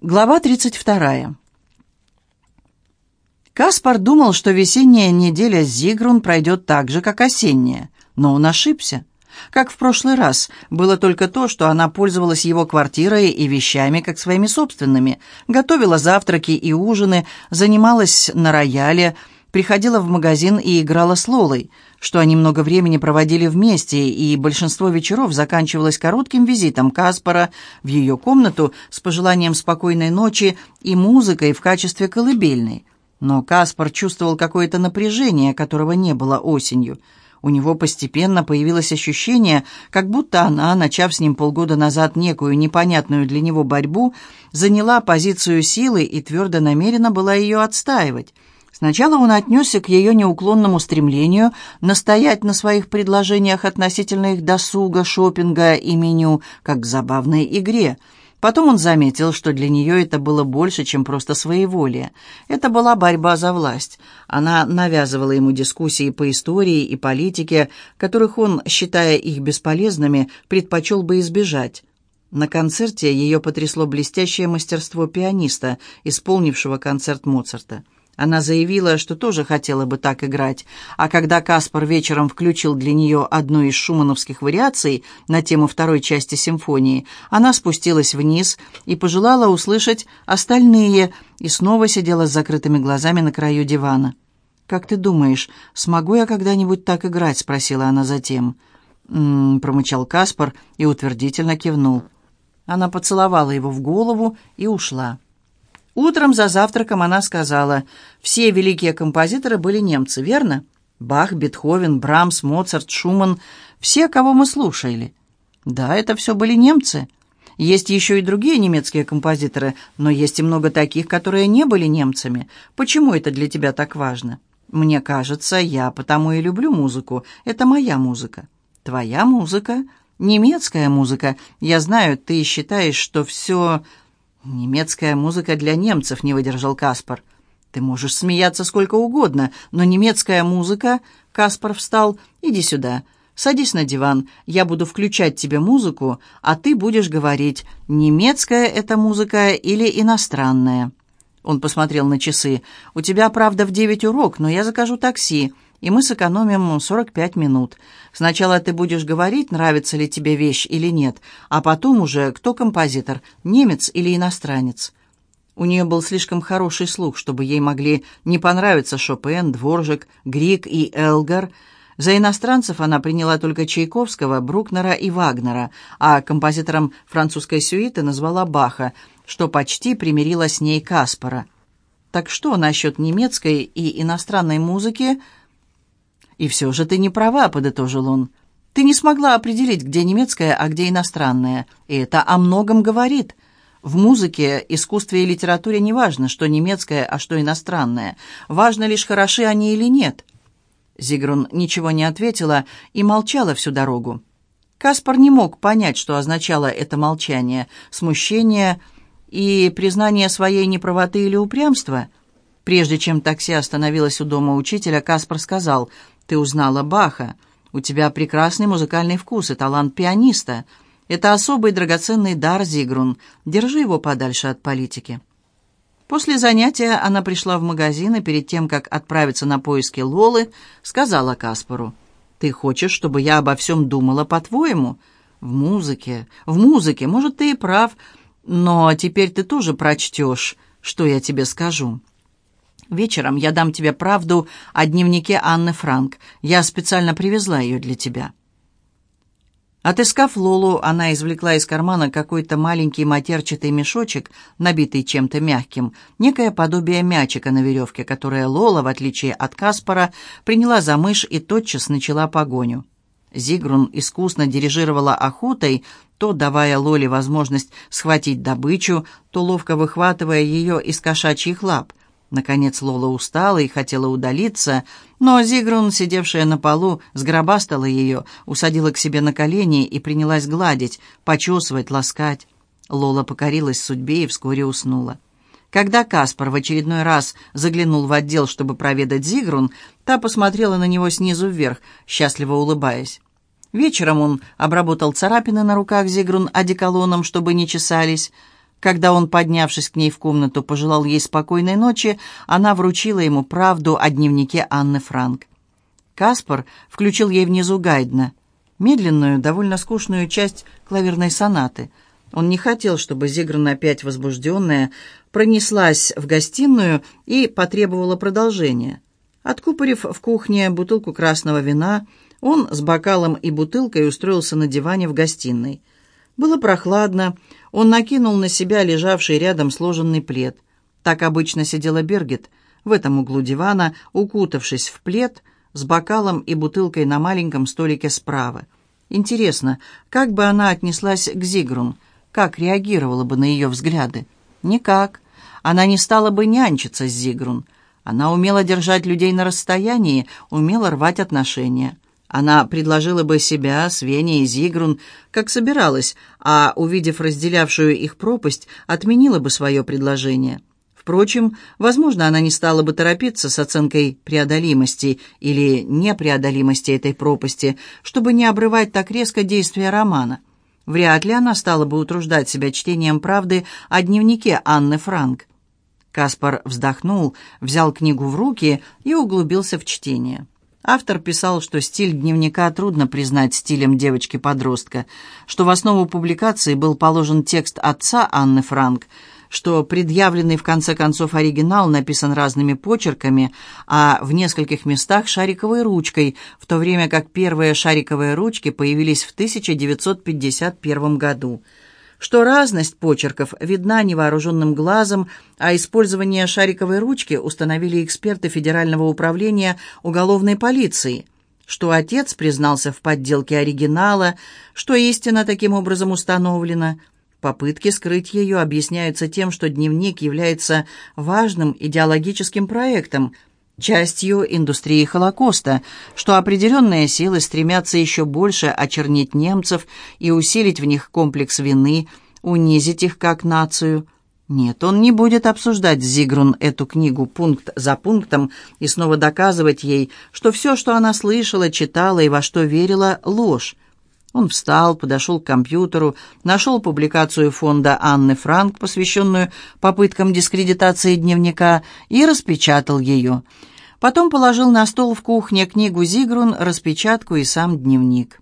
Глава 32. Каспар думал, что весенняя неделя Зигрун пройдет так же, как осенняя, но он ошибся. Как в прошлый раз, было только то, что она пользовалась его квартирой и вещами, как своими собственными, готовила завтраки и ужины, занималась на рояле, приходила в магазин и играла с Лолой, что они много времени проводили вместе, и большинство вечеров заканчивалось коротким визитом Каспара в ее комнату с пожеланием спокойной ночи и музыкой в качестве колыбельной. Но Каспар чувствовал какое-то напряжение, которого не было осенью. У него постепенно появилось ощущение, как будто она, начав с ним полгода назад некую непонятную для него борьбу, заняла позицию силы и твердо намерена была ее отстаивать. Сначала он отнесся к ее неуклонному стремлению настоять на своих предложениях относительно их досуга, шопинга и меню, как к забавной игре. Потом он заметил, что для нее это было больше, чем просто своеволие. Это была борьба за власть. Она навязывала ему дискуссии по истории и политике, которых он, считая их бесполезными, предпочел бы избежать. На концерте ее потрясло блестящее мастерство пианиста, исполнившего концерт Моцарта. Она заявила, что тоже хотела бы так играть, а когда Каспар вечером включил для нее одну из шумановских вариаций на тему второй части симфонии, она спустилась вниз и пожелала услышать остальные, и снова сидела с закрытыми глазами на краю дивана. «Как ты думаешь, смогу я когда-нибудь так играть?» — спросила она затем. «М-м-м», промычал Каспар и утвердительно кивнул. Она поцеловала его в голову и ушла. Утром за завтраком она сказала, все великие композиторы были немцы, верно? Бах, Бетховен, Брамс, Моцарт, Шуман, все, кого мы слушали. Да, это все были немцы. Есть еще и другие немецкие композиторы, но есть и много таких, которые не были немцами. Почему это для тебя так важно? Мне кажется, я потому и люблю музыку. Это моя музыка. Твоя музыка? Немецкая музыка. Я знаю, ты считаешь, что все «Немецкая музыка для немцев», — не выдержал Каспар. «Ты можешь смеяться сколько угодно, но немецкая музыка...» Каспар встал. «Иди сюда. Садись на диван. Я буду включать тебе музыку, а ты будешь говорить, немецкая это музыка или иностранная». Он посмотрел на часы. «У тебя, правда, в девять урок, но я закажу такси и мы сэкономим 45 минут. Сначала ты будешь говорить, нравится ли тебе вещь или нет, а потом уже, кто композитор, немец или иностранец. У нее был слишком хороший слух, чтобы ей могли не понравиться Шопен, Дворжик, Грик и Элгар. За иностранцев она приняла только Чайковского, Брукнера и Вагнера, а композитором французской сюиты назвала Баха, что почти примирила с ней Каспара. Так что насчет немецкой и иностранной музыки – «И все же ты не права», — подытожил он. «Ты не смогла определить, где немецкая, а где иностранная. И это о многом говорит. В музыке, искусстве и литературе не важно, что немецкая, а что иностранная. Важно лишь, хороши они или нет». Зигрун ничего не ответила и молчала всю дорогу. Каспар не мог понять, что означало это молчание, смущение и признание своей неправоты или упрямства. Прежде чем такси остановилось у дома учителя, Каспар сказал, ты узнала Баха. У тебя прекрасный музыкальный вкус и талант пианиста. Это особый драгоценный дар, Зигрун. Держи его подальше от политики». После занятия она пришла в магазин и перед тем, как отправиться на поиски Лолы, сказала Каспару, «Ты хочешь, чтобы я обо всем думала по-твоему?» «В музыке, в музыке, может, ты и прав, но теперь ты тоже прочтешь, что я тебе скажу». Вечером я дам тебе правду о дневнике Анны Франк. Я специально привезла ее для тебя». Отыскав Лолу, она извлекла из кармана какой-то маленький матерчатый мешочек, набитый чем-то мягким, некое подобие мячика на веревке, которое Лола, в отличие от Каспара, приняла за мышь и тотчас начала погоню. Зигрун искусно дирижировала охотой, то давая Лоле возможность схватить добычу, то ловко выхватывая ее из кошачьих лап. Наконец Лола устала и хотела удалиться, но Зигрун, сидевшая на полу, сгробастала ее, усадила к себе на колени и принялась гладить, почесывать, ласкать. Лола покорилась судьбе и вскоре уснула. Когда Каспар в очередной раз заглянул в отдел, чтобы проведать Зигрун, та посмотрела на него снизу вверх, счастливо улыбаясь. Вечером он обработал царапины на руках Зигрун одеколоном, чтобы не чесались. Когда он, поднявшись к ней в комнату, пожелал ей спокойной ночи, она вручила ему правду о дневнике Анны Франк. Каспар включил ей внизу Гайдна, медленную, довольно скучную часть клаверной сонаты. Он не хотел, чтобы Зигрун опять возбужденная пронеслась в гостиную и потребовала продолжения. Откупорив в кухне бутылку красного вина, он с бокалом и бутылкой устроился на диване в гостиной. Было прохладно, он накинул на себя лежавший рядом сложенный плед. Так обычно сидела Бергет, в этом углу дивана, укутавшись в плед, с бокалом и бутылкой на маленьком столике справа. Интересно, как бы она отнеслась к Зигрун, как реагировала бы на ее взгляды? Никак. Она не стала бы нянчиться с Зигрун. Она умела держать людей на расстоянии, умела рвать отношения. Она предложила бы себя, Свене и Зигрун, как собиралась, а, увидев разделявшую их пропасть, отменила бы свое предложение. Впрочем, возможно, она не стала бы торопиться с оценкой преодолимости или непреодолимости этой пропасти, чтобы не обрывать так резко действия романа. Вряд ли она стала бы утруждать себя чтением правды о дневнике Анны Франк. Каспар вздохнул, взял книгу в руки и углубился в чтение. Автор писал, что стиль дневника трудно признать стилем девочки-подростка, что в основу публикации был положен текст отца Анны Франк, что предъявленный в конце концов оригинал написан разными почерками, а в нескольких местах шариковой ручкой, в то время как первые шариковые ручки появились в 1951 году – что разность почерков видна невооруженным глазом, а использование шариковой ручки установили эксперты Федерального управления уголовной полиции, что отец признался в подделке оригинала, что истина таким образом установлена. Попытки скрыть ее объясняются тем, что дневник является важным идеологическим проектом – частью индустрии Холокоста, что определенные силы стремятся еще больше очернить немцев и усилить в них комплекс вины, унизить их как нацию. Нет, он не будет обсуждать Зигрун эту книгу пункт за пунктом и снова доказывать ей, что все, что она слышала, читала и во что верила, ложь. Он встал, подошел к компьютеру, нашел публикацию фонда Анны Франк, посвященную попыткам дискредитации дневника, и распечатал ее. Потом положил на стол в кухне книгу Зигрун, распечатку и сам дневник.